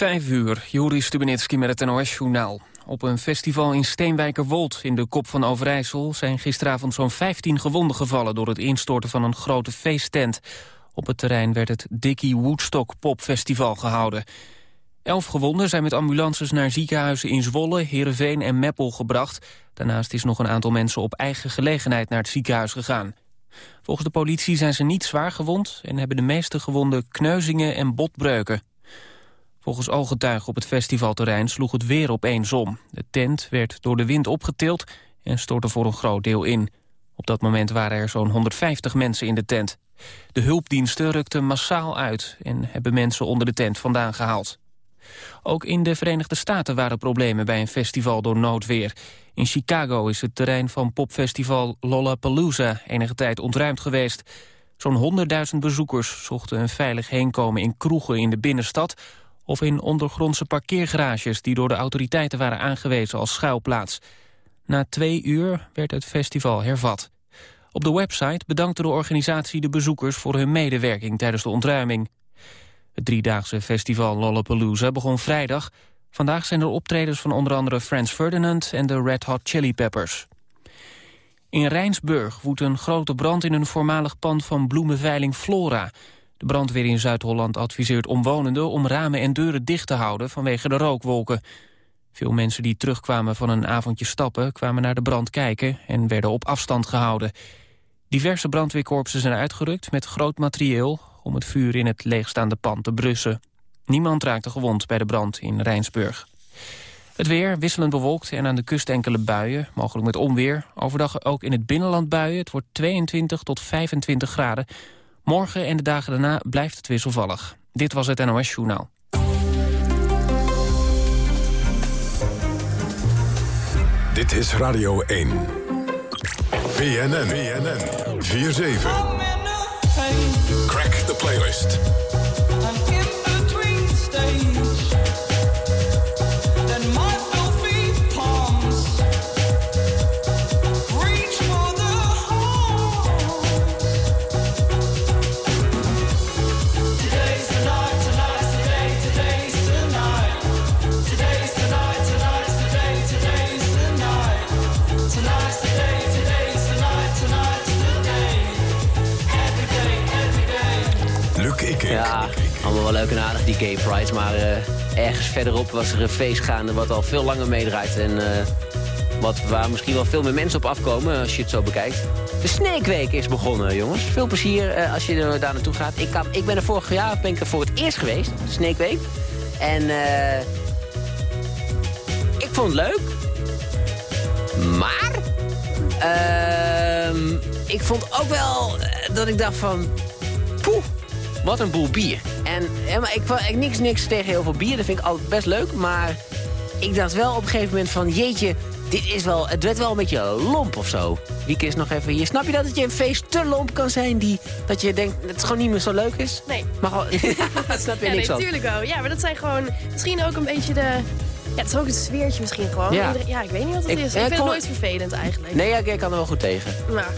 Vijf uur, Joris Stubenitski met het NOS-journaal. Op een festival in Steenwijkerwold in de Kop van Overijssel... zijn gisteravond zo'n 15 gewonden gevallen... door het instorten van een grote feesttent. Op het terrein werd het Dickie Woodstock Popfestival gehouden. Elf gewonden zijn met ambulances naar ziekenhuizen in Zwolle, Heerenveen en Meppel gebracht. Daarnaast is nog een aantal mensen op eigen gelegenheid naar het ziekenhuis gegaan. Volgens de politie zijn ze niet zwaar gewond... en hebben de meeste gewonden kneuzingen en botbreuken. Volgens ooggetuigen op het festivalterrein sloeg het weer opeens om. De tent werd door de wind opgetild en stortte voor een groot deel in. Op dat moment waren er zo'n 150 mensen in de tent. De hulpdiensten rukten massaal uit en hebben mensen onder de tent vandaan gehaald. Ook in de Verenigde Staten waren problemen bij een festival door noodweer. In Chicago is het terrein van popfestival Lollapalooza enige tijd ontruimd geweest. Zo'n 100.000 bezoekers zochten een veilig heenkomen in kroegen in de binnenstad of in ondergrondse parkeergarages die door de autoriteiten waren aangewezen als schuilplaats. Na twee uur werd het festival hervat. Op de website bedankte de organisatie de bezoekers voor hun medewerking tijdens de ontruiming. Het driedaagse festival Lollapalooza begon vrijdag. Vandaag zijn er optredens van onder andere Frans Ferdinand en de Red Hot Chili Peppers. In Rijnsburg woedt een grote brand in een voormalig pand van bloemenveiling Flora. De brandweer in Zuid-Holland adviseert omwonenden om ramen en deuren dicht te houden vanwege de rookwolken. Veel mensen die terugkwamen van een avondje stappen kwamen naar de brand kijken en werden op afstand gehouden. Diverse brandweerkorpsen zijn uitgerukt met groot materieel om het vuur in het leegstaande pand te brussen. Niemand raakte gewond bij de brand in Rijnsburg. Het weer wisselend bewolkt en aan de kust enkele buien, mogelijk met onweer. Overdag ook in het binnenland buien. Het wordt 22 tot 25 graden. Morgen en de dagen daarna blijft het wisselvallig. Dit was het NOS Journaal. Dit is Radio 1. BNN. BNN. 4-7. Crack the playlist. Leuk en aardig, die gay pride. Maar uh, ergens verderop was er een feest gaande wat al veel langer meedraait. En uh, wat, waar misschien wel veel meer mensen op afkomen als je het zo bekijkt. De Snake Week is begonnen, jongens. Veel plezier uh, als je daar naartoe gaat. Ik, kan, ik ben er vorig jaar ben ik er voor het eerst geweest, de Snake Week. En eh ik vond het leuk. Maar... ehm ik vond ook wel dat ik dacht van... Poeh, wat een boel bier. En ja, maar ik, ik niks, niks tegen heel veel bier, dat vind ik altijd best leuk. Maar ik dacht wel op een gegeven moment van, jeetje, dit is wel, het werd wel een beetje lomp of zo. Wieke is nog even hier. Snap je dat het je een feest te lomp kan zijn, die, dat je denkt dat het gewoon niet meer zo leuk is? Nee. Maar gewoon, dat snap je ja, niks nee, natuurlijk wel. Ja, maar dat zijn gewoon misschien ook een beetje de... Ja, het is ook het sfeertje misschien gewoon. Ja. Ja ik weet niet wat het Ik- is. Ik, vind het nooit vervelend eigenlijk. Nee, ja, ik kan er wel goed tegen. Maar,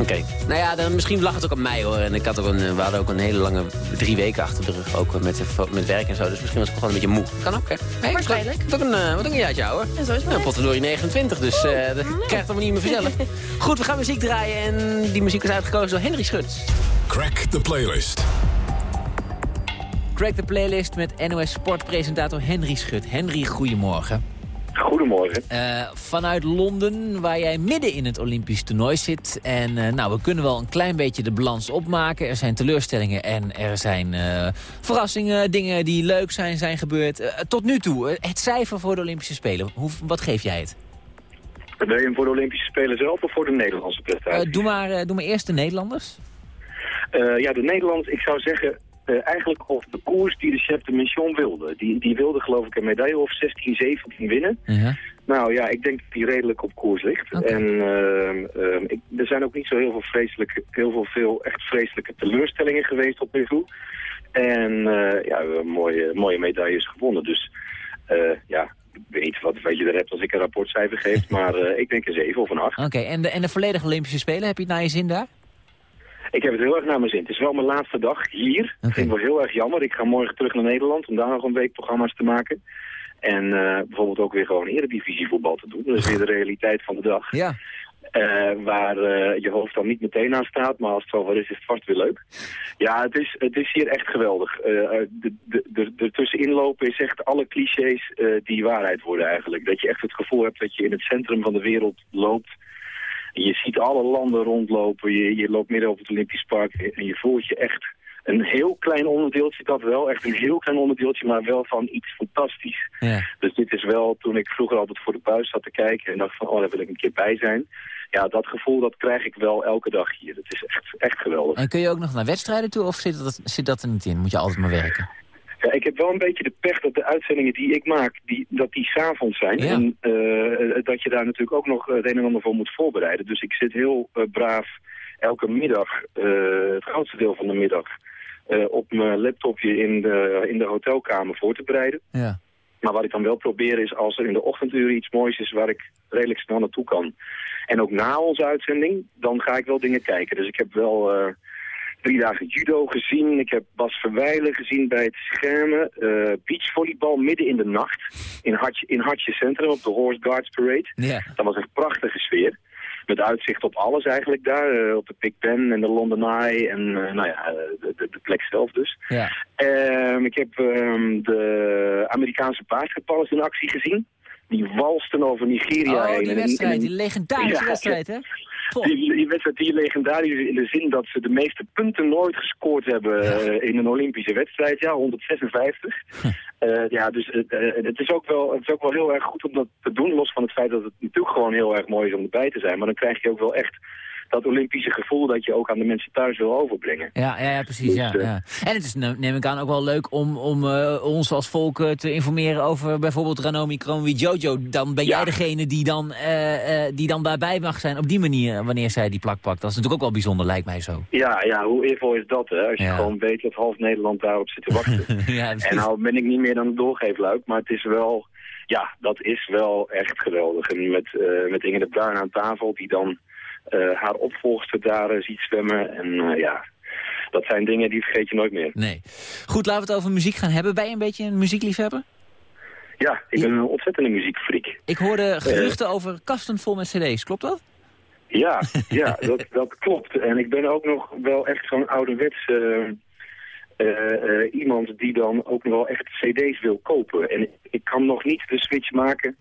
Oké. Nou ja, dan, misschien lag het ook aan mij hoor. En ik had ook een, eh, we hadden ook een hele lange drie weken achter de rug. Ook met, de fo- met werk en zo. Dus misschien was ik gewoon een beetje moe. Kan ook, hè? Hey, Waarschijnlijk. Wat ook een, eh, wat ook een jaartje ouder. en zo is het Nou, maar. potverdorie 29, dus eh dat krijgt allemaal niet meer vanzelf. Goed, we gaan muziek draaien en die muziek is uitgekozen door Henry Schut. Crack the playlist. Crack the playlist met NOS Sportpresentator Henry Schut. Henry, goedemorgen. Goedemorgen. Eh, vanuit Londen, waar jij midden in het Olympisch toernooi zit. En eh, nou, we kunnen wel een klein beetje de balans opmaken. Er zijn teleurstellingen en er zijn eh, verrassingen, dingen die leuk zijn, zijn gebeurd. Tot nu toe, het cijfer voor de Olympische Spelen, hoe, wat geef jij het? Wil je hem voor de Olympische Spelen zelf of voor de Nederlandse prestatie? doe, maar, doe maar eerst de Nederlanders. Ja, de Nederland, ik zou zeggen, eh, eigenlijk op de koers die de chef de mission wilde. Die, die wilde geloof ik een medaille of 16, 17 winnen. Ja. Nou ja, ik denk dat die redelijk op koers ligt. En ehm, ehm, ik, er zijn ook niet zo heel veel vreselijke, heel veel, veel echt vreselijke teleurstellingen geweest tot nu toe. En eh, ja, we hebben mooie, mooie medailles gewonnen. Dus eh, ja, ik weet niet wat, wat je er hebt als ik een rapportcijfer geef, maar ik denk een 7 of een 8. Oké, en, de, en de volledige Olympische Spelen, heb je het naar je zin daar? Ik heb het heel erg naar mijn zin. Het is wel mijn laatste dag hier. Dat vind ik wel heel erg jammer. Ik ga morgen terug naar Nederland om daar nog een week programma's te maken. En uh, bijvoorbeeld ook weer gewoon eredivisievoetbal te doen. Dat is weer de realiteit van de dag. Ja. Uh, waar uh, je hoofd dan niet meteen aan staat, maar als het zover is, is het vast weer leuk. Ja, het is, het is hier echt geweldig. Uh, tussenin lopen is echt alle clichés die waarheid worden eigenlijk. Dat je echt het gevoel hebt dat je in het centrum van de wereld loopt. Je ziet alle landen rondlopen, je, je loopt midden op het Olympisch Park en je voelt je echt een heel klein onderdeeltje, dat wel. Echt een heel klein onderdeeltje, maar wel van iets fantastisch. Ja. Dus dit is wel, toen ik vroeger altijd voor de buis zat te kijken en dacht van, oh, daar wil ik een keer bij zijn. Ja, dat gevoel, dat krijg ik wel elke dag hier. Het is echt, echt geweldig. En kun je ook nog naar wedstrijden toe of zit dat, zit dat er niet in? Moet je altijd maar werken? Ja, ik heb wel een beetje de pech dat de uitzendingen die ik maak, die, dat die s'avonds zijn. Ja. En uh, dat je daar natuurlijk ook nog het een en ander voor moet voorbereiden. Dus ik zit heel uh, braaf elke middag, uh, het grootste deel van de middag, op mijn laptopje in de, in de hotelkamer voor te bereiden. Ja. Maar wat ik dan wel probeer is als er in de ochtenduren iets moois is waar ik redelijk snel naartoe kan. En ook na onze uitzending, dan ga ik wel dingen kijken. Dus ik heb wel drie dagen judo gezien. Ik heb Bas Verwijlen gezien bij het schermen. Uh, beachvolleybal midden in de nacht in Hartje, in Hartje Centrum op de Horse Guards Parade. Dat was een prachtige sfeer met uitzicht op alles eigenlijk daar. Uh, op de Big Ben en de London Eye en uh, nou ja, de, plek zelf dus. Ja. Um, ik heb um, de Amerikaanse basketballers in actie gezien. Die walsten over Nigeria oh, heen. die wedstrijd, die legendarische wedstrijd, hè? Die, die wedstrijd die legendarisch in de zin dat ze de meeste punten nooit gescoord hebben ja. uh, in een Olympische wedstrijd. Ja, 156. Uh, ja, dus uh, het, is ook wel, het is ook wel heel erg goed om dat te doen. Los van het feit dat het natuurlijk gewoon heel erg mooi is om erbij te zijn. Maar dan krijg je ook wel echt dat Olympische gevoel dat je ook aan de mensen thuis wil overbrengen. Ja, ja, ja precies. Ja, Dus, eh, ja. En het is, neem ik aan, ook wel leuk om, om uh, ons als volk uh, te informeren over bijvoorbeeld Ranomi Kromwi Jojo. Dan ben Ja. jij degene die dan, eh, eh, die dan daarbij mag zijn op die manier, wanneer zij die plak pakt. Dat is natuurlijk ook wel bijzonder, lijkt mij zo. Ja, ja, hoe eervol is dat, hè? Als je Ja. gewoon weet dat half Nederland daarop zit te wachten. ja, En nou ben ik niet meer dan een doorgeefluik, maar het is wel, ja, dat is wel echt geweldig. En met, eh met Inge de Bruin aan tafel, die dan eh, haar opvolgster daar eh, ziet zwemmen. En eh, ja, dat zijn dingen die vergeet je nooit meer. Nee. Goed, laten we het over muziek gaan hebben. Ben je een beetje een muziekliefhebber? Ja, ik ben een ontzettende muziekfreak. Ik hoorde geruchten over kasten vol met cd's, klopt dat? Ja, ja dat, dat klopt. En ik ben ook nog wel echt zo'n ouderwets eh, eh, eh, iemand die dan ook nog wel echt cd's wil kopen. En ik kan nog niet de switch maken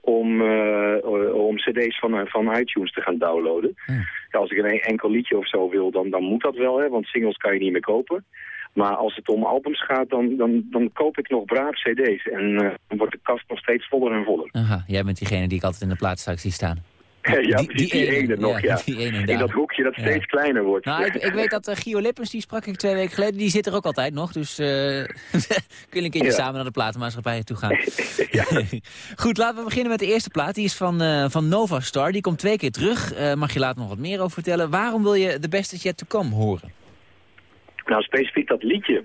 om, eh, om cd's van, van iTunes te gaan downloaden. Ja. Als ik een enkel liedje of zo wil, dan, dan moet dat wel, hè, want singles kan je niet meer kopen. Maar als het om albums gaat, dan, dan, dan koop ik nog braaf cd's. En eh, dan wordt de kast nog steeds voller en voller. Aha, jij bent diegene die ik altijd in de plaatszaak zie staan. ja, die- precies, die die, ene, ene nog, ja, ja. die ene In dat hoekje dat Ja. steeds kleiner wordt. Nou, ik, ik weet dat eh, Gio Lippens, die sprak ik twee weken geleden, die zit er ook altijd nog. Dus eh kun je een keertje Ja. samen naar de platenmaatschappij toe gaan. Ja. Goed, laten we beginnen met de eerste plaat. Die is van, eh, van Nova Star. Die komt twee keer terug. Eh, mag je later nog wat meer over vertellen. Waarom wil je The Best Is Yet To Come horen? Nou, specifiek dat liedje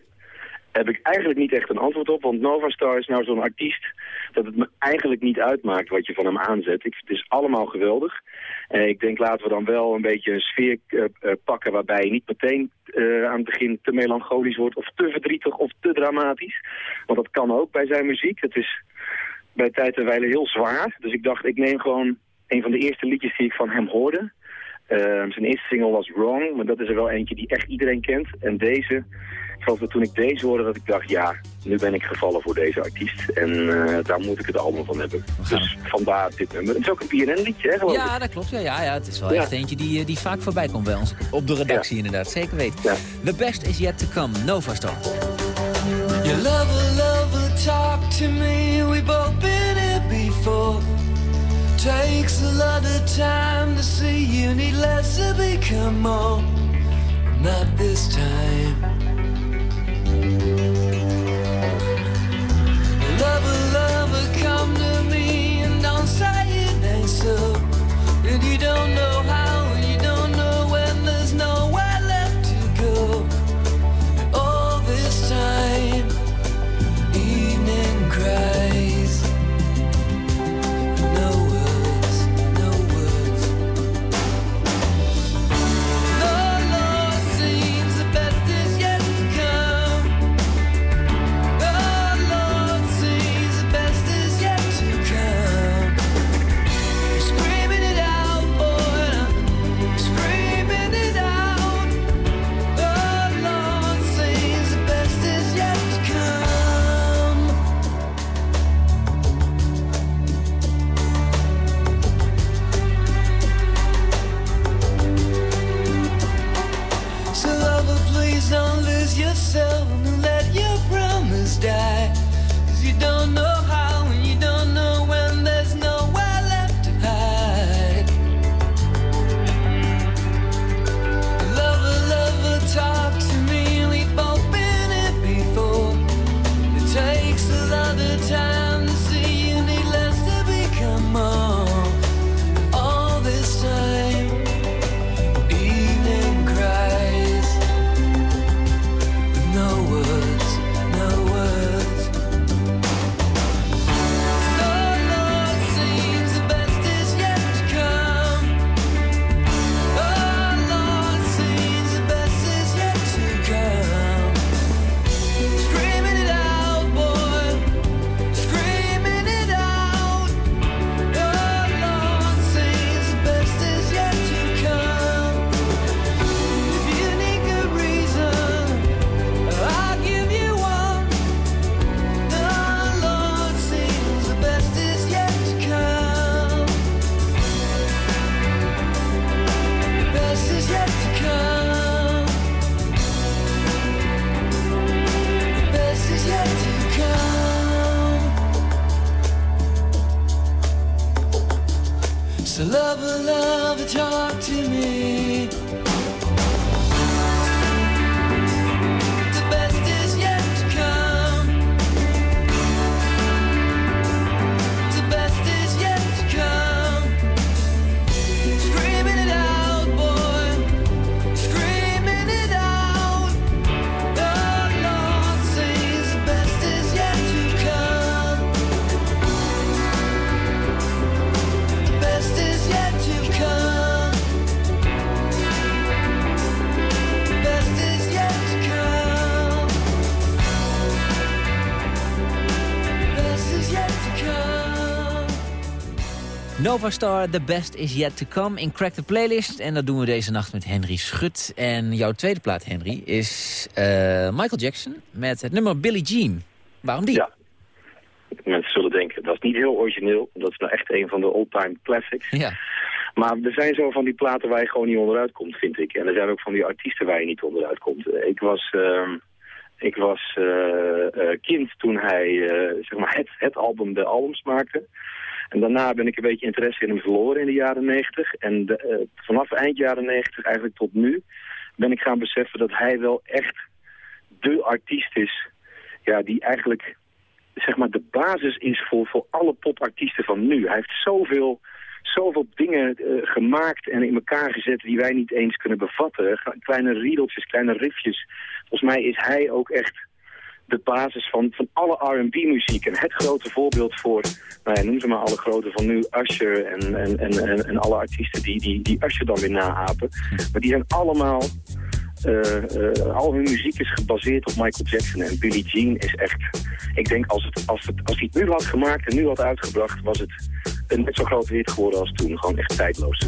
heb ik eigenlijk niet echt een antwoord op. Want Nova Star is nou zo'n artiest dat het me eigenlijk niet uitmaakt wat je van hem aanzet. Het is allemaal geweldig. En ik denk laten we dan wel een beetje een sfeer eh, eh, pakken waarbij je niet meteen eh, aan het begin te melancholisch wordt of te verdrietig of te dramatisch. Want dat kan ook bij zijn muziek. Het is bij tijd en wijle heel zwaar. Dus ik dacht ik neem gewoon een van de eerste liedjes die ik van hem hoorde. Uh, zijn eerste single was Wrong, maar dat is er wel eentje die echt iedereen kent. En deze, ik geloof dat toen ik deze hoorde, dat ik dacht, ja, nu ben ik gevallen voor deze artiest. En uh, daar moet ik het album van hebben. Dus vandaar dit nummer. Het is ook een PNN-liedje, hè, geloof ik. Ja, dat klopt. Ja, ja, ja. Het is wel Ja. echt eentje die, eh, die vaak voorbij komt bij ons. Op de redactie inderdaad, zeker weten. Ja. The Best Is Yet To Come, Nova Star. Your lover, lover, talk to me. We both been here before. Takes a lot of time to see you need less to become more. Not this time. Nova Star, The Best Is Yet To Come in Crack the Playlist. En dat doen we deze nacht met Henry Schut. En jouw tweede plaat, Henry, is eh, Michael Jackson met het nummer Billie Jean. Waarom die? Ja. Mensen zullen denken, dat is niet heel origineel. Dat is nou echt een van de all-time classics. Ja. Maar er zijn zo van die platen waar je gewoon niet onderuit komt, vind ik. En er zijn ook van die artiesten waar je niet onderuit komt. Ik was, ehm, ik was eh, eh, kind toen hij zeg maar het, het album de albums maakte. En daarna ben ik een beetje interesse in hem verloren in de jaren negentig. En de, eh, vanaf eind jaren negentig eigenlijk tot nu ben ik gaan beseffen dat hij wel echt de artiest is... Ja, die eigenlijk zeg maar de basis is voor, voor alle popartiesten van nu. Hij heeft zoveel, zoveel dingen eh, gemaakt en in elkaar gezet die wij niet eens kunnen bevatten. Kleine riedeltjes, kleine riffjes. Volgens mij is hij ook echt de basis van, van alle R&B-muziek. En het grote voorbeeld voor, nou ja, noem ze maar alle grote van nu, Usher en, en, en, en, alle artiesten die, die, die Usher dan weer naapen. Maar die zijn allemaal, eh, eh, al hun muziek is gebaseerd op Michael Jackson. En Billie Jean is echt, ik denk als, het, als, het, als hij het nu had gemaakt en nu had uitgebracht, was het een net zo groot hit geworden als toen. Gewoon echt tijdloos.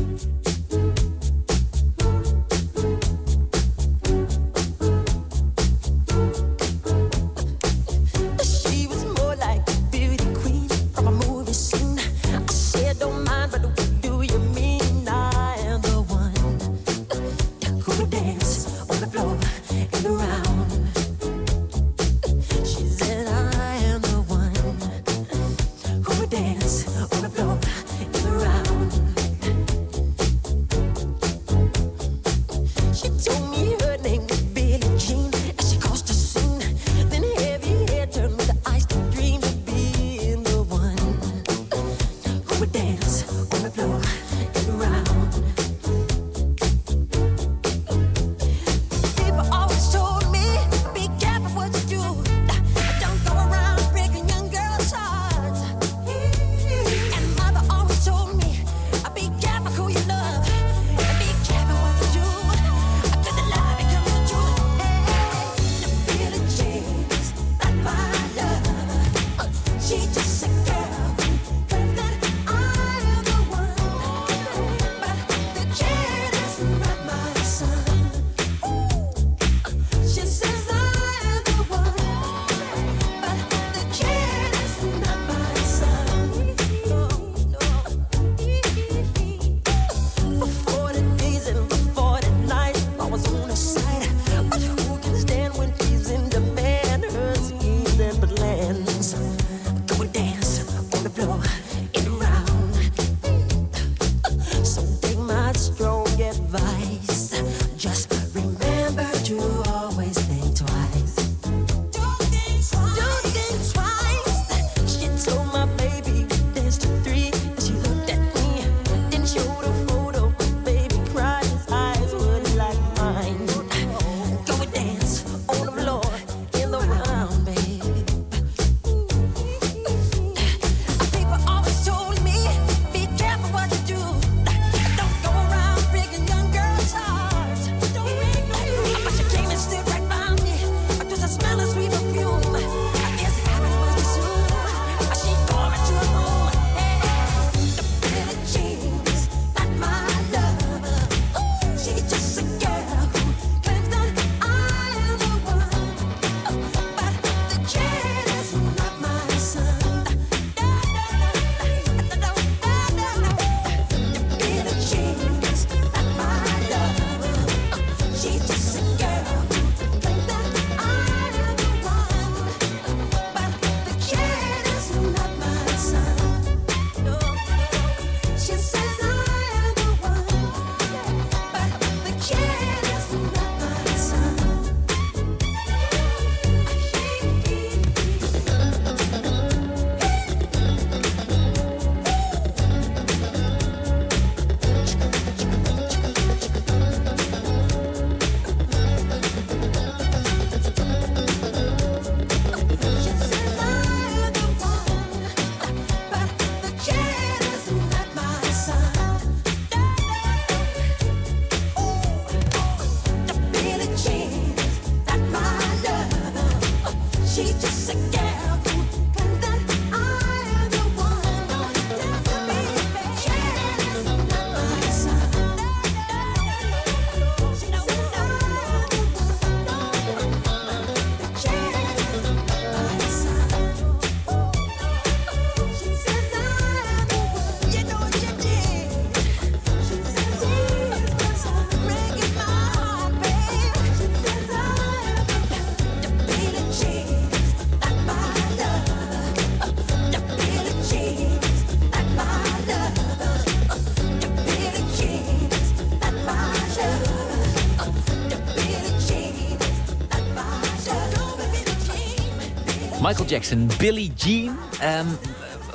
Jackson, Billie Jean. Ehm,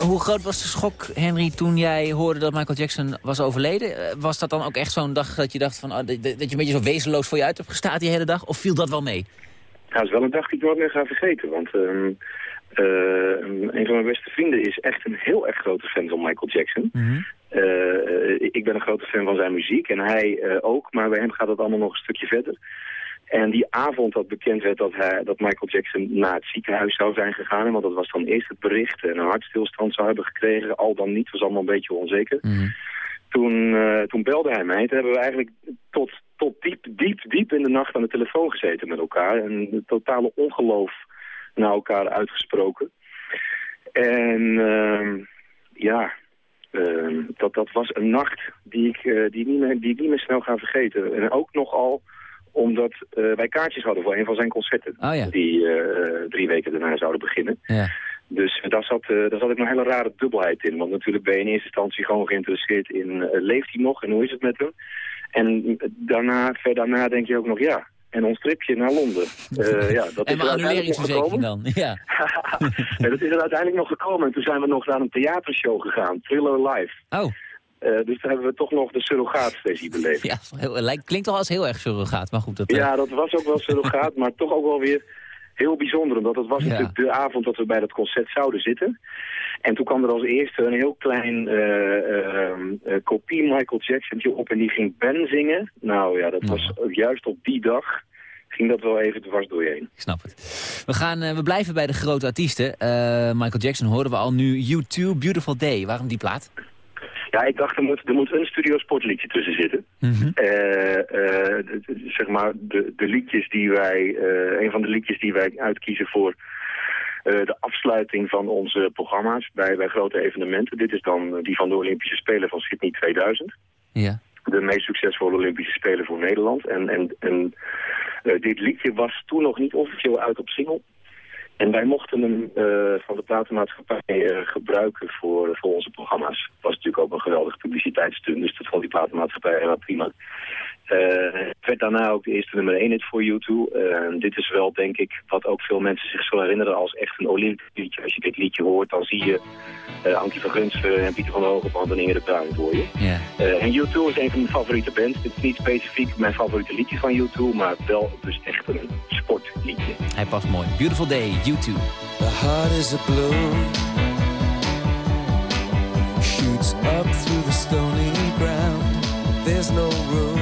hoe groot was de schok, Henry, toen jij hoorde dat Michael Jackson was overleden? Eh, Was dat dan ook echt zo'n dag dat je dacht van, oh, dat je een beetje zo wezenloos voor je uit hebt gestaan die hele dag? Of viel dat wel mee? Ja, het is wel een dag die ik nooit meer ga vergeten. Want ehm, eh, een van mijn beste vrienden is echt een heel erg grote fan van Michael Jackson. Eh, ik ben een grote fan van zijn muziek en hij ook. Maar bij hem gaat het allemaal nog een stukje verder. En die avond dat bekend werd dat, hij, dat Michael Jackson naar het ziekenhuis zou zijn gegaan... want dat was dan eerst het bericht en een hartstilstand zou hebben gekregen... al dan niet, was allemaal een beetje onzeker. Toen, eh, toen belde hij mij. Toen hebben we eigenlijk tot, tot diep, diep, diep in de nacht aan de telefoon gezeten met elkaar. En de totale ongeloof naar elkaar uitgesproken. En ehm, ja, ehm, dat, dat was een nacht die ik, eh, die, niet meer, die ik niet meer snel ga vergeten. En ook nogal omdat eh, wij kaartjes hadden voor een van zijn concerten. Oh ja. Die eh, drie weken daarna zouden beginnen. Ja. Dus daar zat, eh, daar zat ook een hele rare dubbelheid in. Want natuurlijk ben je in eerste instantie gewoon geïnteresseerd in... eh, leeft hij nog en hoe is het met hem? En daarna, ver daarna denk je ook nog ja. En ons tripje naar Londen. Eh, ja, dat en is mijn uiteindelijk nog annuleringsverzekering gekomen. dan? Ja. Ja, dat is er uiteindelijk nog gekomen. En toen zijn we nog naar een theatershow gegaan. Thriller Live. Oh, Eh, dus daar hebben we toch nog de surrogaatversie beleefd. ja, heel, klinkt al als heel erg surrogaat, maar goed. Dat, eh, Ja, dat was ook wel surrogaat, maar toch ook wel weer heel bijzonder. Omdat het was Ja. natuurlijk de avond dat we bij dat concert zouden zitten. En toen kwam er als eerste een heel klein eh, kopie Michael Jackson op en die ging Ben zingen. Nou ja, dat was juist op die dag ging dat wel even dwars door je heen. Ik snap het. We, gaan, we blijven bij de grote artiesten. Michael Jackson hoorden we al nu. U2, Beautiful Day. Waarom die plaat? Ja, ik dacht er moet, er moet een studio sportliedje tussen zitten. Eh, eh, d- zeg maar de, de liedjes die wij, eh, een van de liedjes die wij uitkiezen voor eh, de afsluiting van onze programma's bij, bij grote evenementen. Dit is dan eh, die van de Olympische Spelen van Sydney 2000. Ja. De meest succesvolle Olympische Spelen voor Nederland. En, en, en eh, dit liedje was toen nog niet officieel uit op single. En wij mochten hem eh, van de platenmaatschappij eh, gebruiken voor, voor onze programma's. Het was natuurlijk ook een geweldige publiciteitsstunt, dus dat vond die platenmaatschappij helemaal prima. Het werd daarna ook de eerste nummer 1 hit voor U2. Eh, dit is wel, denk ik, wat ook veel mensen zich zullen herinneren als echt een Olympisch liedje. Als je dit liedje hoort, dan zie je eh Ankie van Gunsven en Pieter van der Hogeband en Inge de Bruin voor je. ja. Eh, en U2 is een van mijn favoriete bands. Het is niet specifiek mijn favoriete liedje van U2, maar wel dus echt een sportliedje. Hij past mooi. Beautiful Day, U2. The heart is a balloon Shoots up through the stony ground There's no room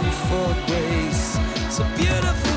for grace. A beautiful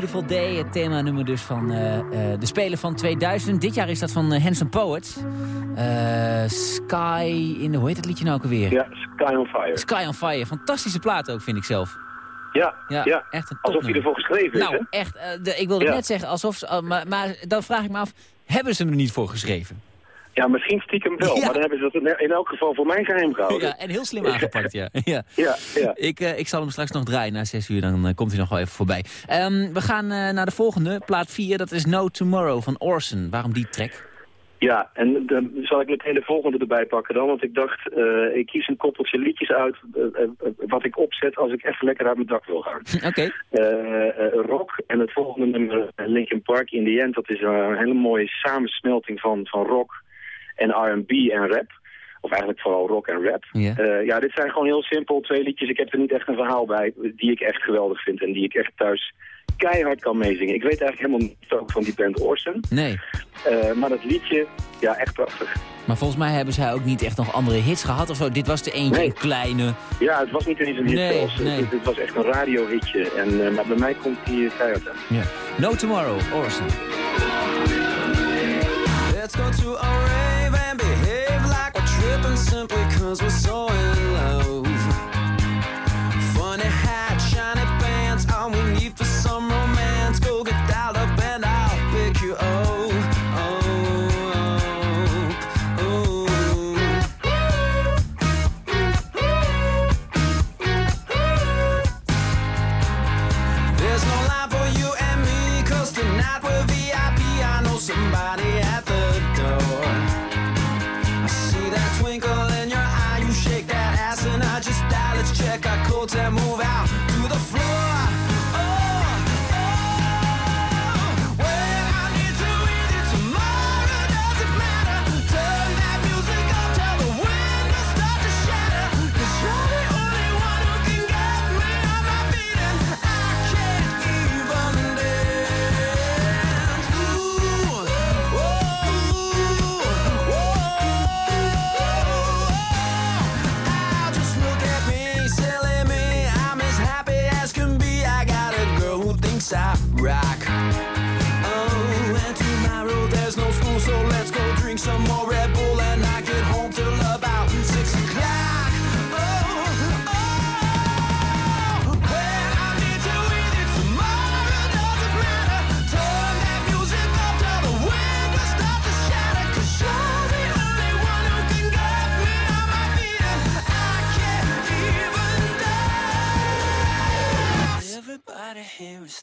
Beautiful Day, het themanummer dus van eh, eh, de Spelen van 2000. Dit jaar is dat van uh, Hanson Poets. Eh, Sky in hoe heet het liedje nou ook alweer? Ja, Sky on Fire. Sky on Fire, fantastische plaat ook vind ik zelf. Ja, Ja, ja. echt een Alsof hij ervoor geschreven is, Nou, hè? echt, eh, de, ik wilde Ja. net zeggen, alsof ze, eh, maar, maar dan vraag ik me af, hebben ze hem er niet voor geschreven? Ja, misschien stiekem wel, Ja. maar dan hebben ze dat in- elk geval voor mijn geheim gehouden. Ja, en heel slim aangepakt, ja. ja. Ja, ja. Ik, eh, ik zal hem straks nog draaien na 6 uur, dan eh, komt hij nog wel even voorbij. Ehm, we gaan eh, naar de volgende, plaat 4, dat is No Tomorrow van Orson. Waarom die track? Ja, en dan zal ik meteen de volgende erbij pakken dan. Want ik dacht, ik kies een koppeltje liedjes uit wat ik opzet als ik even lekker uit mijn dak wil gaan. Oké. Rock en het volgende nummer, Linkin Park in the End, dat is een hele mooie samensmelting van, van rock en R&B en rap. Of eigenlijk vooral rock en rap. Ja. Eh, ja, dit zijn gewoon heel simpel twee liedjes. Ik heb er niet echt een verhaal bij die ik echt geweldig vind en die ik echt thuis keihard kan meezingen. Ik weet eigenlijk helemaal niet ook van die band Orson. Nee. Eh, maar dat liedje, ja, echt prachtig. Maar volgens mij hebben zij ook niet echt nog andere hits gehad of zo. Dit was de eentje, Nee. een kleine. Ja, het was niet eens een hit Nee, zelfs. nee. Het, het was echt een radiohitje. En, eh, maar bij mij komt die keihard uit. Ja. No Tomorrow, Orson. Let's go to a rave and behave like we're tripping simply cause we're so in love. Funny hat, shiny pants, all we need for some romance. Go get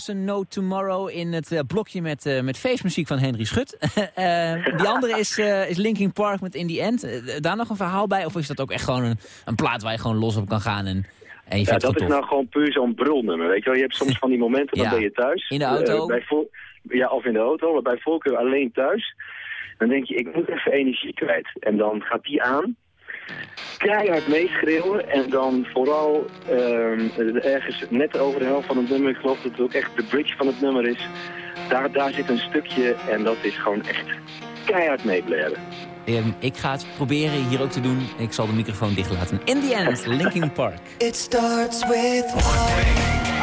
Morrison, No Tomorrow in het eh, blokje met, eh, met feestmuziek van Henry Schut. Eh, die andere is, is Linkin Park met In The End. Daar nog een verhaal bij? Of is dat ook echt gewoon een, een plaat waar je gewoon los op kan gaan en, en je Ja, dat is nou gewoon puur zo'n brulnummer. Weet je wel, je hebt soms van die momenten, dan Ja. ben je thuis. In de auto. Bij ja, of in de auto, maar bij voorkeur alleen thuis. Dan denk je, ik moet even energie kwijt. En dan gaat die aan. Keihard meeschreeuwen. En dan vooral ehm, ergens net over de helft van het nummer. Ik geloof dat het ook echt de bridge van het nummer is. Daar, daar zit een stukje en dat is gewoon echt keihard meeblaren. Ehm, ik ga het proberen hier ook te doen. Ik zal de microfoon dicht laten. In The End, Linkin Park. It starts with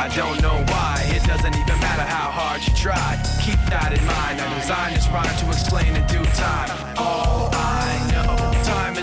I don't know why, it doesn't even matter how hard you try. Keep that in mind. I designed this rhyme to explain in due time. All I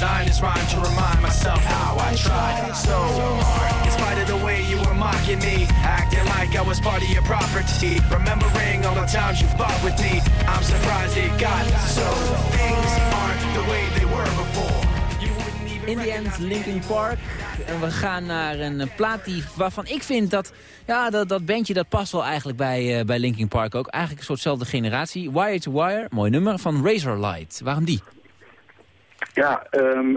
designed this rhyme to remind myself how I tried so hard. In spite of the way you were mocking me, acting like I was part of your property. Remembering all the times you fought with me, I'm surprised it got so. Things aren't the way they were before. In the end, Linkin Park. En we gaan naar een eh, plaat die, waarvan ik vind dat... Ja, dat, dat bandje dat past wel eigenlijk bij, eh, bij Linkin Park ook. Eigenlijk een soortzelfde generatie. Wire to Wire, mooi nummer, van Razorlight. Waarom die? Ja, ehm,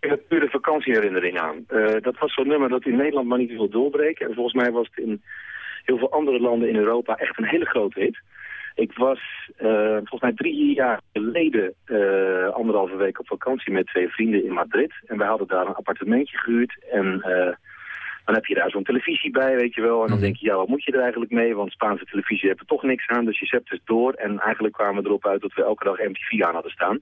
ik heb pure vakantieherinnering aan. Eh, dat was zo'n nummer dat in Nederland maar niet wil doorbreken. En volgens mij was het in heel veel andere landen in Europa echt een hele grote hit. Ik was eh, volgens mij drie jaar geleden eh, anderhalve week op vakantie met twee vrienden in Madrid. En wij hadden daar een appartementje gehuurd. En dan heb je daar zo'n televisie bij, weet je wel. En dan denk je, ja, wat moet je er eigenlijk mee? Want Spaanse televisie hebben toch niks aan. Dus je zet dus door. En eigenlijk kwamen we erop uit dat we elke dag MTV aan hadden staan.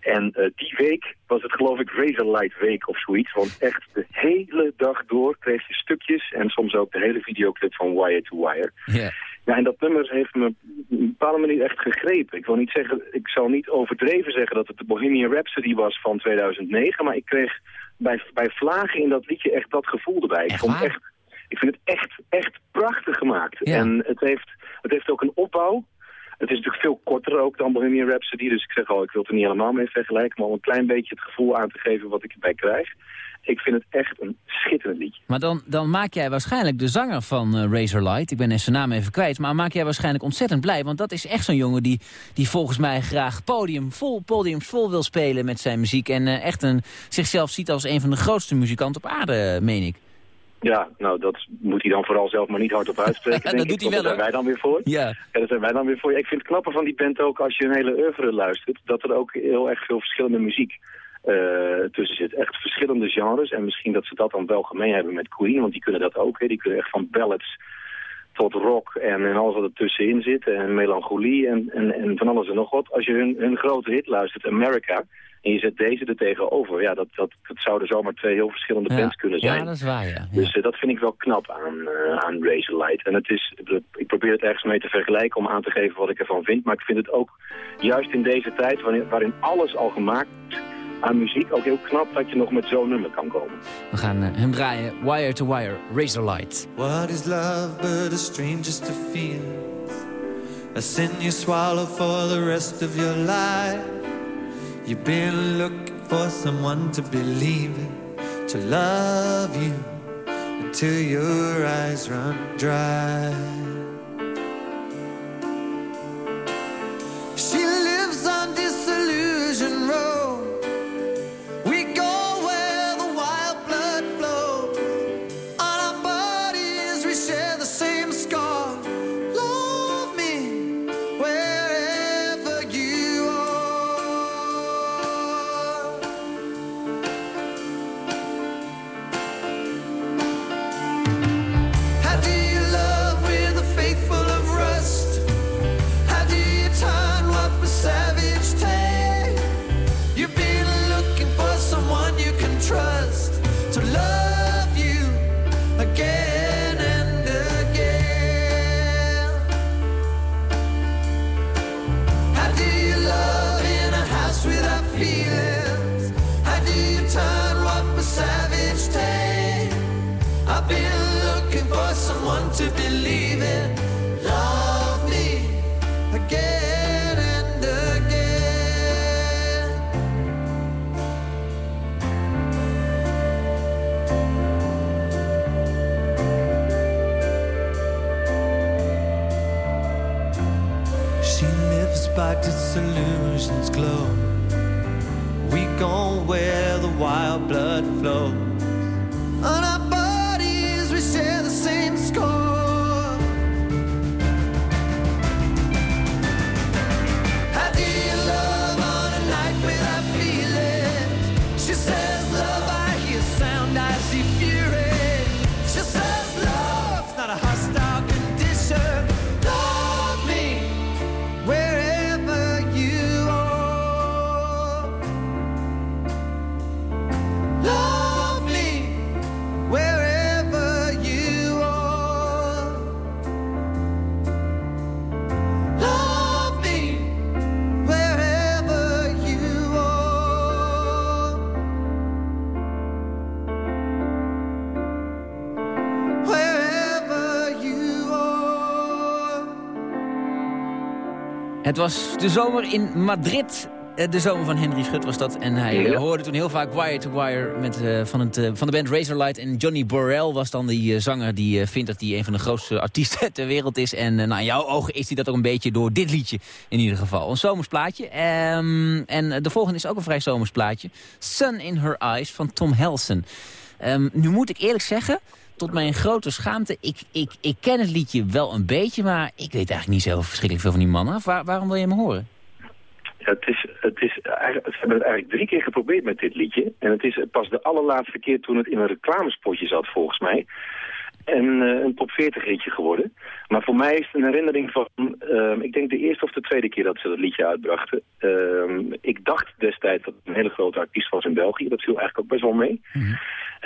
En eh, die week was het geloof ik Razorlight Week of zoiets. Want echt de hele dag door kreeg je stukjes en soms ook de hele videoclip van Wire to Wire. Ja. Ja, en dat nummer heeft me op een bepaalde manier echt gegrepen. Ik wil niet zeggen, ik zal niet overdreven zeggen dat het de Bohemian Rhapsody was van 2009, maar ik kreeg bij, bij vlagen in dat liedje echt dat gevoel erbij. Echt ik, vond echt, ik vind het echt, echt prachtig gemaakt. Ja. En het heeft, het heeft ook een opbouw. Het is natuurlijk veel korter ook dan Bohemian Rhapsody, dus ik zeg al, ik wil het er niet helemaal mee vergelijken, maar om een klein beetje het gevoel aan te geven wat ik erbij krijg. Ik vind het echt een schitterend liedje. Maar dan, dan maak jij waarschijnlijk de zanger van eh, Razorlight... ik ben even zijn naam even kwijt... maar maak jij waarschijnlijk ontzettend blij... want dat is echt zo'n jongen die, die volgens mij graag podium vol, podiums vol wil spelen met zijn muziek... en eh, echt een, zichzelf ziet als een van de grootste muzikanten op aarde, eh, meen ik. Ja, nou dat moet hij dan vooral zelf maar niet hardop uitspreken. Dat denk doet hij wel, Daar zijn wij dan weer voor. Ja, Ja, daar zijn wij dan weer voor. Ik vind het knappe van die band ook, als je een hele oeuvre luistert, dat er ook heel erg veel verschillende muziek tussen zit. Echt verschillende genres. En misschien dat ze dat dan wel gemeen hebben met Queen, want die kunnen dat ook. Hè. Die kunnen echt van ballads tot rock en, en alles wat er tussenin zit. En melancholie en, en, en van alles en nog wat. Als je hun, hun grote hit luistert, America, en je zet deze er tegenover, ja, dat, dat, dat zouden zomaar twee heel verschillende ja. bands kunnen zijn. ja dat is waar, ja. ja. Dus eh, dat vind ik wel knap aan, eh aan Razorlight. En het is, ik probeer het ergens mee te vergelijken om aan te geven wat ik ervan vind. Maar ik vind het ook juist in deze tijd, waarin, waarin alles al gemaakt aan muziek, ook heel knap dat je nog met zo'n nummer kan komen. We gaan eh, hem draaien. Wire to Wire, Razorlight. What is love but a stranger's to feel? A sin you swallow for the rest of your life. You've been looking for someone to believe in, to love you until your eyes run dry. She lives on Disillusion Road. glow. We gon' wear Het was de zomer in Madrid. Eh, De zomer van Henry Schut was dat. En hij Ja. hoorde toen heel vaak Wire to Wire met, eh, van, het, eh, van de band Razorlight. En Johnny Borrell was dan die zanger die vindt dat hij een van de grootste artiesten ter wereld is. En eh, nou, in jouw ogen is hij dat ook een beetje door dit liedje in ieder geval. Een zomers plaatje. Ehm, en de volgende is ook een vrij zomers plaatje. Sun in Her Eyes van Tom Helsen. Ehm, nu moet ik eerlijk zeggen, tot mijn grote schaamte, ik, ik, ik ken het liedje wel een beetje, maar ik weet eigenlijk niet zo verschrikkelijk veel van die mannen. Waar, waarom wil je hem horen? Ja, het is, het is, ze hebben het eigenlijk drie keer geprobeerd met dit liedje. En het is pas de allerlaatste keer toen het in een reclamespotje zat, volgens mij. En eh, een top 40 liedje geworden. Maar voor mij is het een herinnering van, ehm, ik denk de eerste of de tweede keer dat ze dat liedje uitbrachten. Ehm, ik dacht destijds dat het een hele grote artiest was in België. Dat viel eigenlijk ook best wel mee. Eh,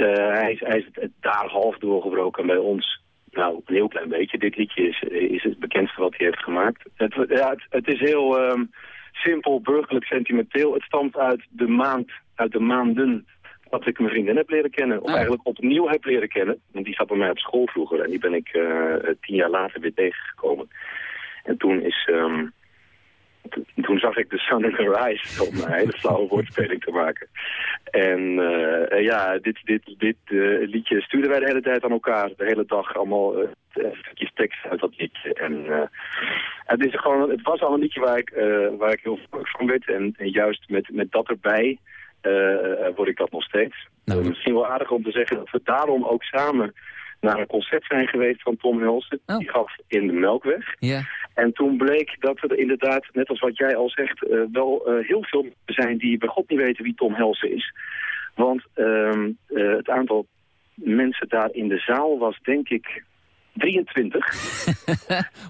hij, is, hij is het daar half doorgebroken bij ons. Nou, een heel klein beetje. Dit liedje is, is het bekendste wat hij heeft gemaakt. Het, ja, het, het is heel ehm, simpel, burgerlijk, sentimenteel. Het stamt uit de maand, uit de maanden dat ik mijn vriendin heb leren kennen. Of Ah. eigenlijk opnieuw heb leren kennen. Want die zat bij mij op school vroeger. En die ben ik eh, tien jaar later weer tegengekomen. En toen is... ehm, toen zag ik de Sun in Her Eyes om een hele flauwe woordspeling te maken. En eh, eh, ja, dit, dit, dit eh, liedje stuurden wij de hele tijd aan elkaar. De hele dag allemaal stukjes tekst uit dat liedje. En het, is gewoon, het was al een liedje waar ik, waar ik heel vrolijk van werd. En, en juist met, met dat erbij word ik dat nog steeds. Nou. Misschien wel aardig om te zeggen dat we daarom ook samen naar een concert zijn geweest van Tom Helsen. Oh. Die gaf in de Melkweg. Ja. En toen bleek dat er inderdaad, net als wat jij al zegt, eh, wel eh, heel veel zijn die bij God niet weten wie Tom Helsen is. Want ehm, eh, het aantal mensen daar in de zaal was denk ik 23.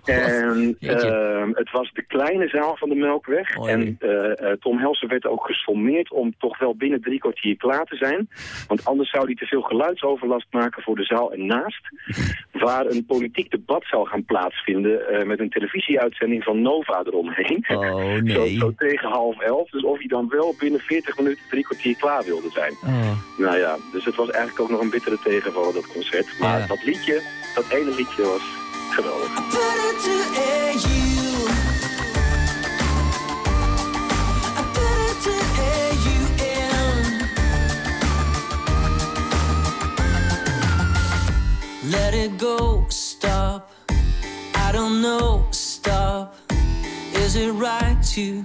en ehm, het was de kleine zaal van de Melkweg. En eh, eh, Tom Helsen werd ook gesommeerd om toch wel binnen drie kwartier klaar te zijn. Want anders zou hij te veel geluidsoverlast maken voor de zaal ernaast. waar een politiek debat zou gaan plaatsvinden eh, met een televisieuitzending van Nova eromheen. Oh, Zo, nee. zo tegen half elf. Dus of hij dan wel binnen 40 minuten drie kwartier klaar wilde zijn. Oh. Nou ja, dus het was eigenlijk ook nog een bittere tegenvaller, dat concert. Maar Ja. dat liedje, dat ene to AUN. Let it go, stop. I don't know, stop. Is it right to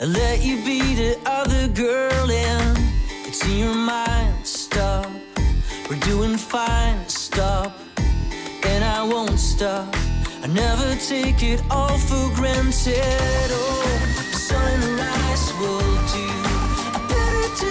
let you be the other girl and it's in your mind, stop. We're doing fine, stop I won't stop. I never take it all for granted. Oh, sunrise will do. I better to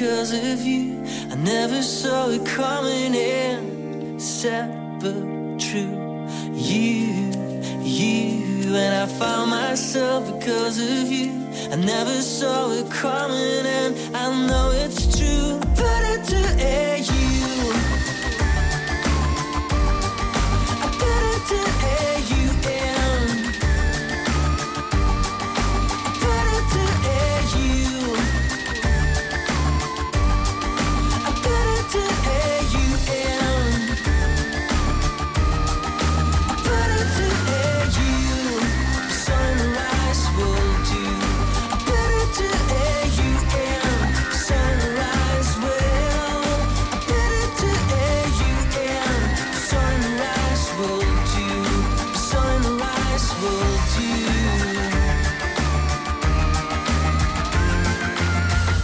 because of you. I never saw it coming in. Sad but true. You, you, and I found myself because of you. I never saw it coming, and I know it's true. It to air, you.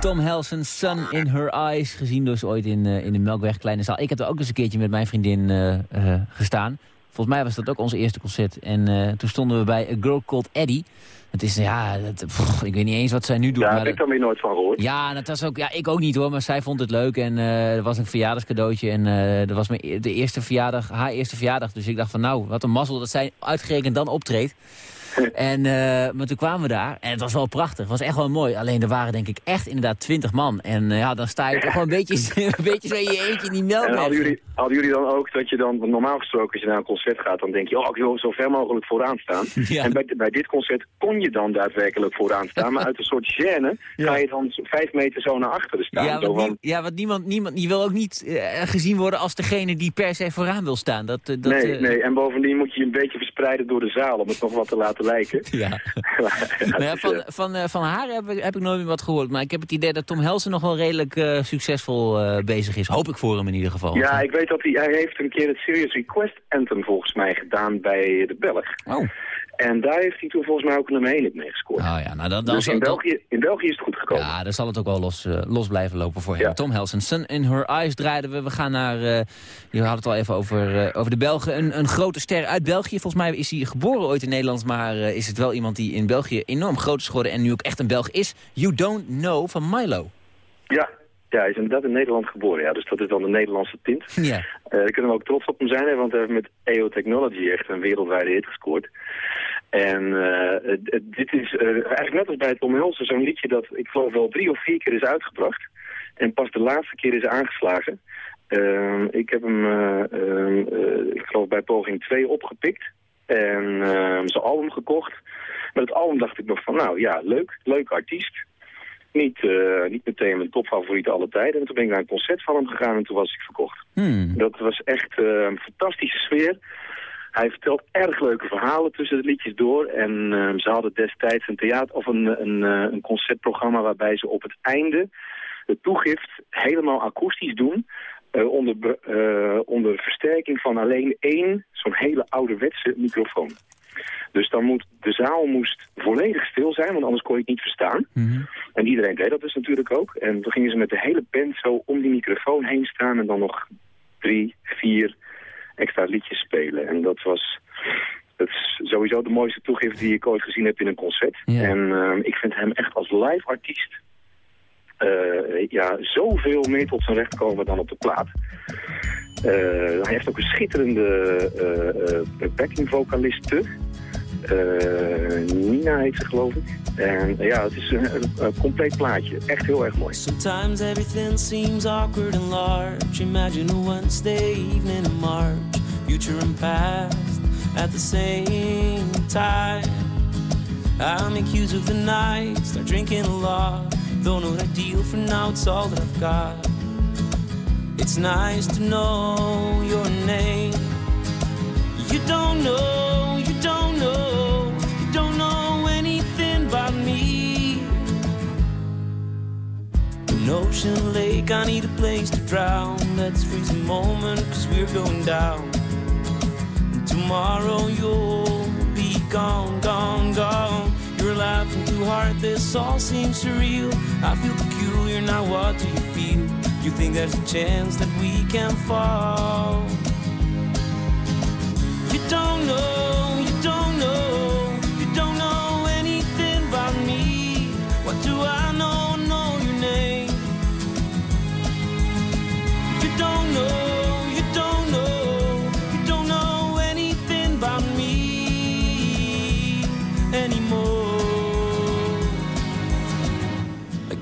Tom Helsen, Sun in Her Eyes. Gezien dus ooit in, eh, in de Melkweg Kleine Zaal. Ik heb er ook eens een keertje met mijn vriendin eh, eh, gestaan. Volgens mij was dat ook ons eerste concert. En toen stonden we bij A Girl Called Eddie. Het is, ja, dat, pff, ik weet niet eens wat zij nu doet. Daar maar heb ik dan weer nooit van gehoord. ja, dat was ook, ja, ik ook niet hoor, maar zij vond het leuk. En eh er was een verjaardagscadeautje. En dat was mijn, e- de eerste verjaardag, haar eerste verjaardag. Dus ik dacht van nou, wat een mazzel dat zij uitgerekend dan optreedt. En, eh, maar toen kwamen we daar en het was wel prachtig. Het was echt wel mooi. Alleen er waren denk ik echt inderdaad twintig man. En eh, ja, dan sta je toch wel een beetje, een beetje zo in je eentje in die En melkweg. hadden jullie, hadden jullie dan ook dat je dan, normaal gesproken als je naar een concert gaat, dan denk je, oh ik wil zo ver mogelijk vooraan staan. Ja. En bij, bij dit concert kon je dan daadwerkelijk vooraan staan, maar uit een soort gêne ga je dan vijf meter zo naar achteren staan. Ja, want, van, ja, want niemand, niemand die wil ook niet eh, gezien worden als degene die per se vooraan wil staan. Dat, dat, nee, nee, en bovendien moet je je een beetje verspreiden door de zaal om het nog wat te laten lijken. Ja. Nou ja, van, eh, van, eh, van haar heb ik, heb ik nooit meer wat gehoord. Maar ik heb het idee dat Tom Helsen nog wel redelijk eh, succesvol bezig is. Hoop ik voor hem in ieder geval. ja, ik weet dat hij, hij heeft een keer het Serious Request Anthem volgens mij gedaan bij de Belg. Oh. En daar heeft hij toen volgens mij ook een 1 mee gescoord. Oh ja, nou dan, dan, dus in België, in België is het goed gekomen. ja, dan zal het ook wel los, eh, los blijven lopen voor hem. Ja. Tom Helsen, Sun in Her Eyes draaiden we. We gaan naar, eh, je had het al even over, eh, over de Belgen. Een, een grote ster uit België. Volgens mij is hij geboren ooit in Nederland. Maar is het wel iemand die in België enorm groot is geworden. En nu ook echt een Belg is. You Don't Know van Milo. Ja, ja, hij is inderdaad in Nederland geboren. Ja, dus dat is dan de Nederlandse tint. Ja. Eh, daar kunnen we ook trots op hem zijn, hè, want hij heeft met EO Technology echt een wereldwijde hit gescoord. En eh, dit is eh, eigenlijk net als bij Tom Hulsen zo'n liedje dat ik geloof wel drie of vier keer is uitgebracht. En pas de laatste keer is aangeslagen. Ehm, ik heb hem, eh, ehm, eh, ik geloof bij poging 2 opgepikt. En ehm, zijn album gekocht. Met het album dacht ik nog van, nou ja, leuk, leuk artiest. Niet, eh, niet meteen mijn topfavoriet alle tijden. En toen ben ik naar een concert van hem gegaan en toen was ik verkocht. Hmm. Dat was echt eh, een fantastische sfeer. Hij vertelt erg leuke verhalen tussen de liedjes door. En eh, ze hadden destijds een theater of een, een, een concertprogramma waarbij ze op het einde de toegift helemaal akoestisch doen. onder, onder versterking van alleen één, zo'n hele ouderwetse microfoon. Dus dan moet, de zaal moest volledig stil zijn, want anders kon je het niet verstaan. Mhm. En iedereen deed dat dus natuurlijk ook. En toen gingen ze met de hele band zo om die microfoon heen staan en dan nog drie, vier extra liedjes spelen. En dat was dat is sowieso de mooiste toegift die ik ooit gezien heb in een concert. Ja. En ehm, ik vind hem echt als live artiest eh, ja, zoveel meer tot zijn recht komen dan op de plaat. Eh, hij heeft ook een schitterende eh eh backing vocaliste. Eh, Nina heet ze geloof ik. En ja, het is een, compleet plaatje. Echt heel erg mooi. Sometimes everything seems awkward and large. Imagine a Wednesday evening in March, future and past at the same time. I make use of the night, start drinking a lot. Though not ideal for now, it's all that I've got. It's nice to know your name. You don't know, you don't know, you don't know anything about me. An ocean lake, I need a place to drown. Let's freeze a moment, cause we're going down. And tomorrow you'll be gone, gone, gone. You're laughing too hard, this all seems surreal. I feel peculiar, now what do you feel? You think there's a chance that we can fall? You don't know, you don't know, you don't know anything about me. What do I know? Know your name. You don't know.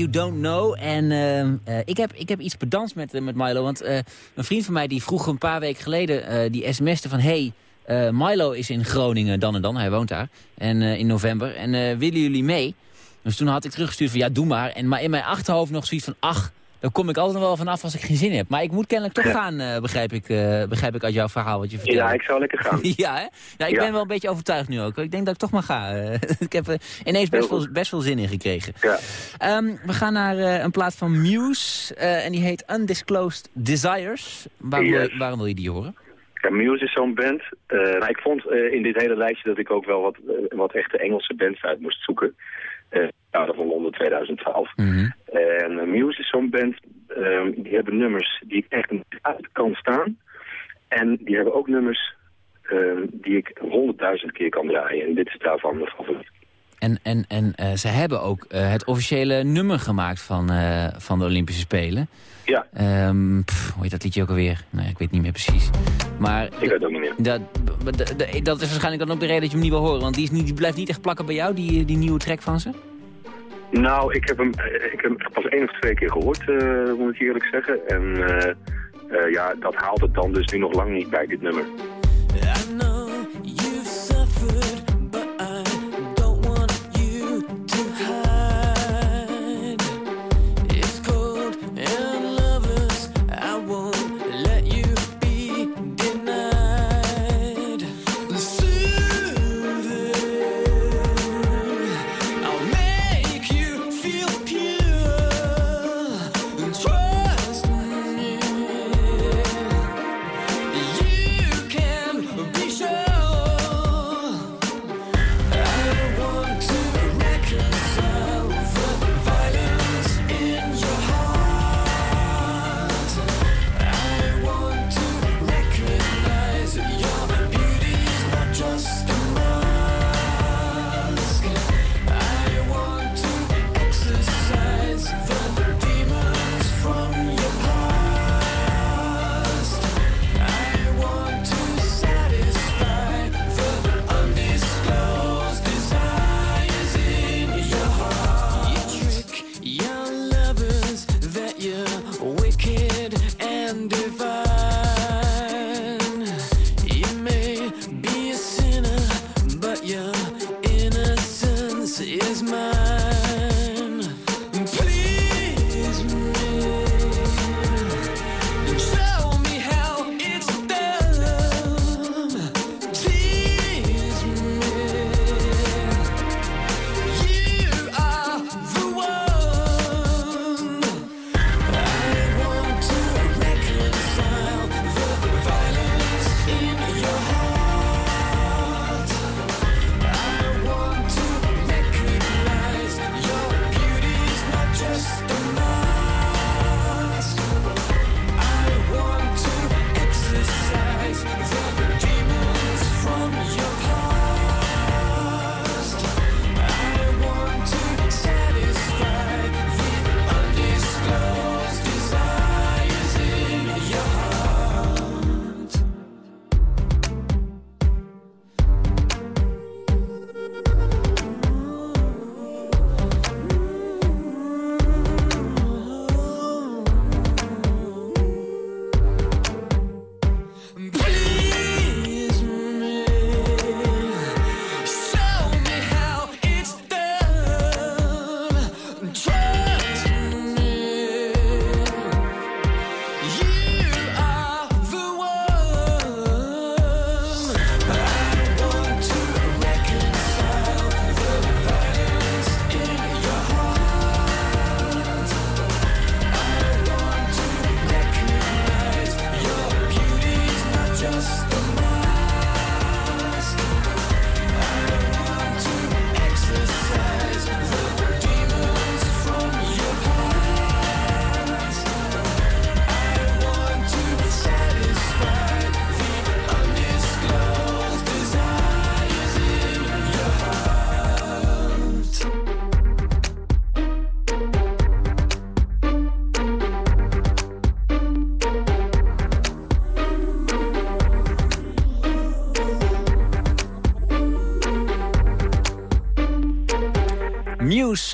You Don't Know. En eh, eh, ik, heb, ik heb iets bedanst met, eh, met Milo. Want een vriend van mij die vroeg een paar weken geleden... die sms'te van... Hey, Milo is in Groningen dan en dan. Hij woont daar. En in november. En willen jullie mee? Dus toen had ik teruggestuurd van ja, doe maar. En, maar in mijn achterhoofd nog zoiets van... Ach, daar kom ik altijd nog wel vanaf als ik geen zin heb. Maar ik moet kennelijk toch Ja. gaan, eh, begrijp, ik, eh, begrijp ik uit jouw verhaal wat je vertelt. Ja, ik zou lekker gaan. Ja, hè? Ja, ik Ja. ben wel een beetje overtuigd nu ook. Ik denk dat ik toch maar ga. Eh, ik heb ineens best veel, best veel zin in gekregen. Ja. Ehm, we gaan naar een plaat van Muse. en die heet Undisclosed Desires. Waarom, wil, Yes. je- waarom wil je die horen? Ja, Muse is zo'n band. Ik vond in dit hele lijstje dat ik ook wel wat, wat echte Engelse bands uit moest zoeken. Eh ja, dat van Londen 2012. En eh, Muse is zo'n band, ehm, die hebben nummers die ik echt niet uit kan staan. En die hebben ook nummers ehm, die ik honderdduizend keer kan draaien. En dit is daarvan mijn favoriet. En, en, en eh, ze hebben ook eh, het officiële nummer gemaakt van, eh, van de Olympische Spelen. Ja, Ehm, pff, hoe heet dat liedje ook alweer? Nee, ik weet niet meer precies. Maar ik weet het ook niet meer. dat, dat, is waarschijnlijk dan ook de reden dat je hem niet wil horen. Want die, is niet, die blijft niet echt plakken bij jou, die, die nieuwe track van ze? Nou, ik heb hem, eh, ik heb hem pas één of twee keer gehoord, eh, moet ik eerlijk zeggen. En eh, ja, dat haalt het dan dus nu nog lang niet bij dit nummer.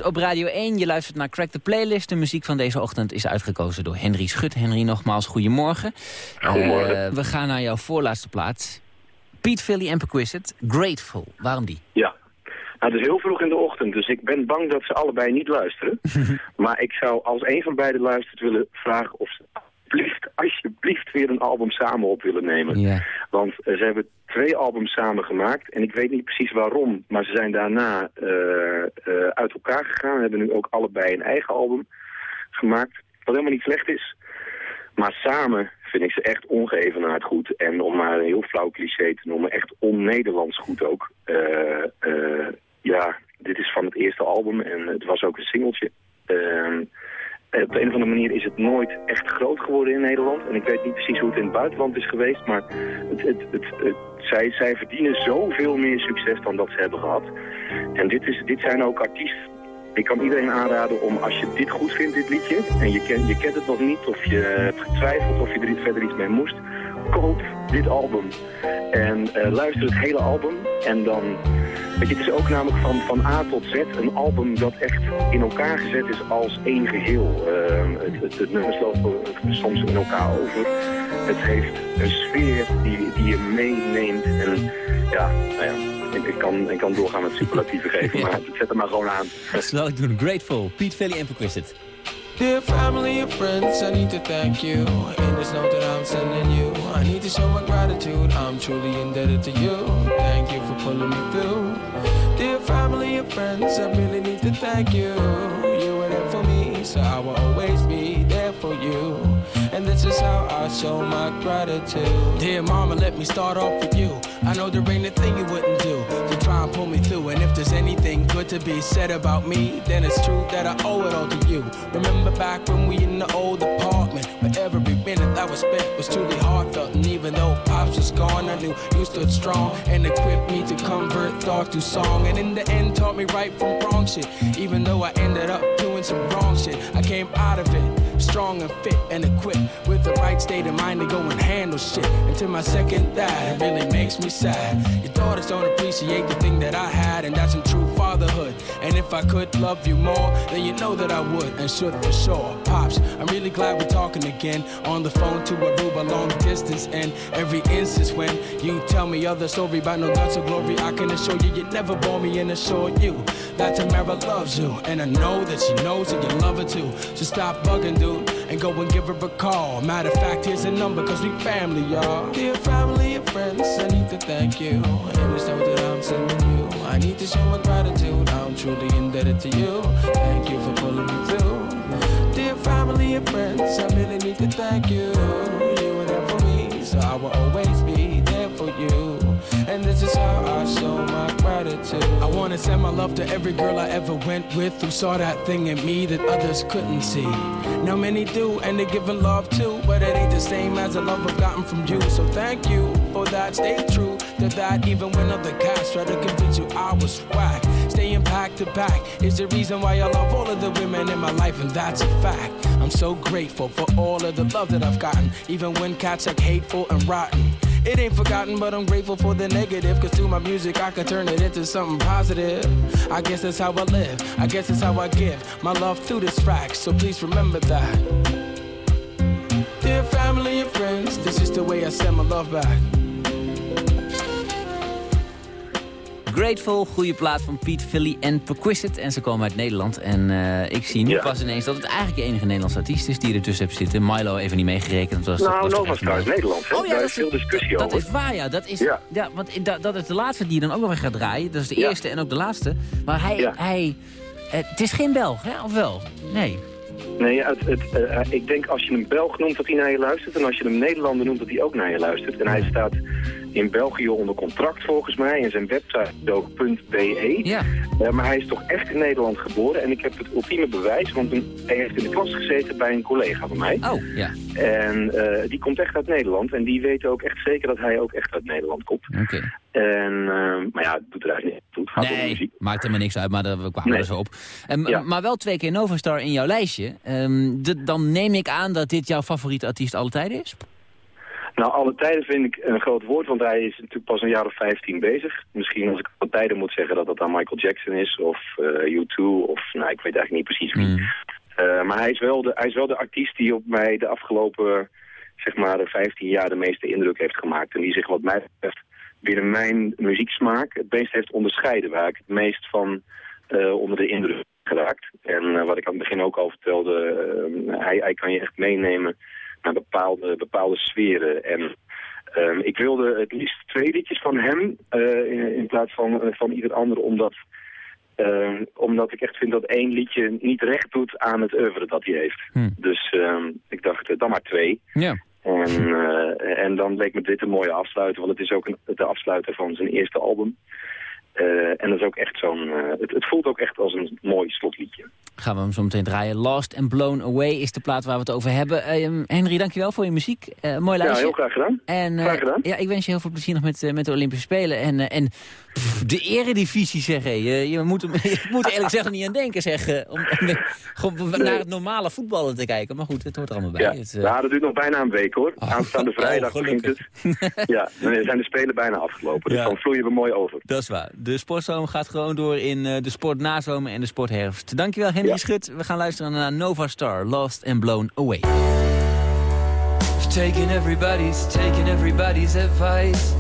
Op Radio 1. Je luistert naar Crack the Playlist. De muziek van deze ochtend is uitgekozen door Henry Schut. Henry, nogmaals, goedemorgen. Goedemorgen. Eh, we gaan naar jouw voorlaatste plaats. Pete Philly en Perquisite, Grateful. Waarom die? Ja. Nou, het is heel vroeg in de ochtend, dus ik ben bang dat ze allebei niet luisteren. maar ik zou als een van beiden luistert willen vragen of ze alsjeblieft, alsjeblieft weer een album samen op willen nemen. Ja. Want eh, ze hebben twee albums samen gemaakt en ik weet niet precies waarom, maar ze zijn daarna eh, eh, uit elkaar gegaan. Hebben nu ook allebei een eigen album gemaakt, wat helemaal niet slecht is. Maar samen vind ik ze echt ongeëvenaard goed. En om maar een heel flauw cliché te noemen, echt on-Nederlands goed ook. Ja, dit is van het eerste album en het was ook een singeltje. Op de een of andere manier is het nooit echt groot geworden in Nederland. En ik weet niet precies hoe het in het buitenland is geweest. Maar het, het, het, zij, zij verdienen zoveel meer succes dan dat ze hebben gehad. En dit, is, dit zijn ook artiesten. Ik kan iedereen aanraden om, als je dit goed vindt, dit liedje... en je, ken, je kent het nog niet of je hebt getwijfeld of je er verder iets mee moest... koop dit album. En eh, luister het hele album. En dan... Weet je, het is ook namelijk van, van A tot Z een album dat echt in elkaar gezet is als één geheel. Ehm, het, het, het nummers lopen soms in elkaar over. Het heeft een sfeer die, die je meeneemt. En ja, nou ja, ik, ik, kan, ik kan doorgaan met superlatieven geven, maar zet er maar gewoon aan. Dat zal ik doen. Grateful, Pete Philly en Perquisite. Dear family and friends, I need to thank you. In this note that I'm sending you, I need to show my gratitude. I'm truly indebted to you. Thank you for pulling me through. Dear family and friends, I really need to thank you. You were there for me, so I will always be there for you. And this is how I show my gratitude. Dear mama, let me start off with you. I know there ain't a thing you wouldn't do to try and pull me through. And if there's anything good to be said about me, then it's true that I owe it all to you. Remember back when we in the old apartment, where every minute that was spent was truly heartfelt. And even though pops was gone, I knew you stood strong and equipped me to convert thought to song. And in the end, taught me right from wrong shit. Even though I ended up doing some wrong shit, I came out of it strong and fit and equipped with the right state of mind to go and handle shit. To my second dad, it really makes me sad. Your daughters don't appreciate the thing that I had, and that's some true fatherhood. And if I could love you more, then you know that I would and should for sure. Pops, I'm really glad we're talking again on the phone to Aruba long distance. And every instance when you tell me other story about no guts or glory, I can assure you you never bore me and assure you that Tamara loves you. And I know that she knows that you love her too. So stop bugging, dude, and go and give her a call. Matter of fact, here's a number, cause we family, y'all. Dear family and friends, I need to thank you. And it's that I'm sending you. I need to show my gratitude. I'm truly indebted to you. Thank you for pulling me through. Dear family and friends, I really need to thank you. You were there for me, so I will always be there for you. And this is how I show my gratitude. I wanna send my love to every girl I ever went with who saw that thing in me that others couldn't see. Now many do, and they're giving love too, but it ain't the same as the love I've gotten from you. So thank you for that. Stay true to that, even when other cats try to convince you I was whack. Staying back to back is the reason why I love all of the women in my life, and that's a fact. I'm so grateful for all of the love that I've gotten, even when cats act hateful and rotten. It ain't forgotten, but I'm grateful for the negative. Cause through my music, I can turn it into something positive. I guess that's how I live. I guess that's how I give my love through this track. So please remember that. Dear family and friends, this is the way I send my love back. Grateful, goede plaat van Piet, Philly en Perquisite. En ze komen uit Nederland. En eh, ik zie nu Ja. pas ineens dat het eigenlijk de enige Nederlandse artiest is die er tussen heeft zitten. Milo even niet meegerekend. Dat was, Nou, was Nova Star is. Nederlands? Oh ja, Daar dat is veel discussie dat over. is waar, ja. Dat is, ja. Ja. want dat, dat is de laatste die je dan ook nog weer gaat draaien. Dat is de Ja. eerste en ook de laatste. Maar hij... Hij eh, het is geen Belg, hè? Of wel? Nee. Nee, het, het, eh, ik denk als je hem Belg noemt dat hij naar je luistert. En als je hem Nederlander noemt dat hij ook naar je luistert. En hij staat in België onder contract volgens mij. En zijn website is ook .be. Ja. Eh, maar hij is toch echt in Nederland geboren. En ik heb het ultieme bewijs. Want hij heeft in de klas gezeten bij een collega van mij. Oh, ja. En eh, die komt echt uit Nederland. En die weten ook echt zeker dat hij ook echt uit Nederland komt. Oké. En, eh, maar ja, het doet er eigenlijk niet toe. Het gaat om Nee, muziek. maakt helemaal niks uit, maar daar we kwamen Nee. er zo op. Ehm, Ja. Maar wel twee keer Nova Star in jouw lijstje. Ehm, de- dan neem ik aan dat dit jouw favoriete artiest alle tijden is? Nou, alle tijden vind ik een groot woord, want hij is natuurlijk pas een jaar of 15 bezig. Misschien als ik alle tijden moet zeggen dat dat dan Michael Jackson is of eh, U2 of nou, ik weet eigenlijk niet precies wie. Eh, maar hij is, wel de, hij is wel de artiest die op mij de afgelopen zeg maar, 15 jaar de meeste indruk heeft gemaakt. En die zich wat mij betreft binnen mijn muzieksmaak het meest heeft onderscheiden. Waar ik het meest van eh, onder de indruk geraakt. En wat ik aan het begin ook al vertelde, hij, hij kan je echt meenemen naar bepaalde, bepaalde sferen. En ehm, ik wilde het liefst twee liedjes van hem eh, in, in plaats van, eh, van ieder ander, omdat... Ehm, omdat ik echt vind dat één liedje niet recht doet aan het oeuvre dat hij heeft. Hm. Dus ehm, ik dacht, eh, dan maar twee. Ja. En, en dan leek me dit een mooie afsluiter, want het is ook een, de afsluiter van zijn eerste album. En dat is ook echt zo'n. het, het voelt ook echt als een mooi slotliedje. Gaan we hem zo meteen draaien. Lost and Blown Away is de plaat waar we het over hebben. Eh, Henry, dankjewel voor je muziek. Eh, mooi Ja, lijstje. heel graag gedaan. En, eh, Graag gedaan. Ja, ik wens je heel veel plezier nog met, met de Olympische Spelen. En, en pff, de eredivisie, zeg hé. Je, je, moet, je moet er eerlijk gezegd niet aan denken, zeg. Om, naar het normale voetballen te kijken. Maar goed, het hoort er allemaal bij. Ja. Het, ja, dat duurt nog bijna een week hoor. Aanstaande oh, vrijdag begint gelukkig. het. ja, dan zijn de spelen bijna afgelopen. Dus Ja. dan vloeien we mooi over. Dat is waar. De sportzomer gaat gewoon door in de sportnazomer en de sportherfst. Dankjewel, Henry Ja. Schut. We gaan luisteren naar Nova Star, Lost and Blown Away. I've taken everybody's, taken everybody's advice.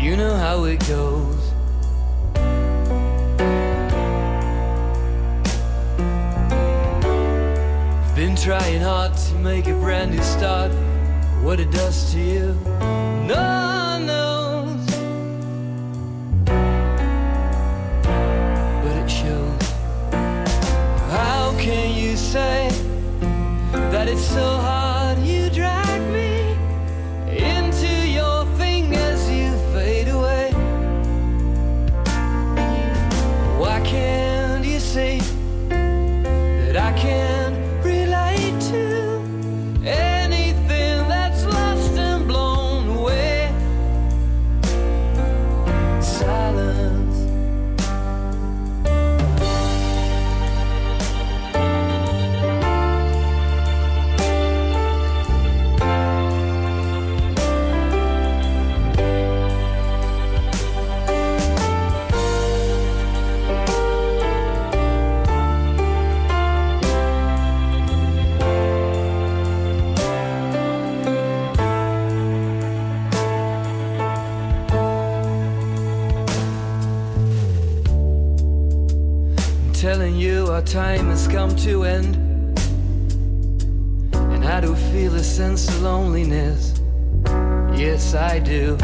You know how it goes. I've been trying hard to make a brand new start. What it does to you, no say? that it's so hard time has come to end. And I do feel a sense of loneliness. Yes, I do.